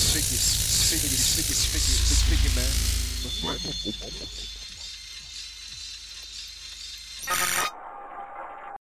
figures, figures, figures, figures, figures, man.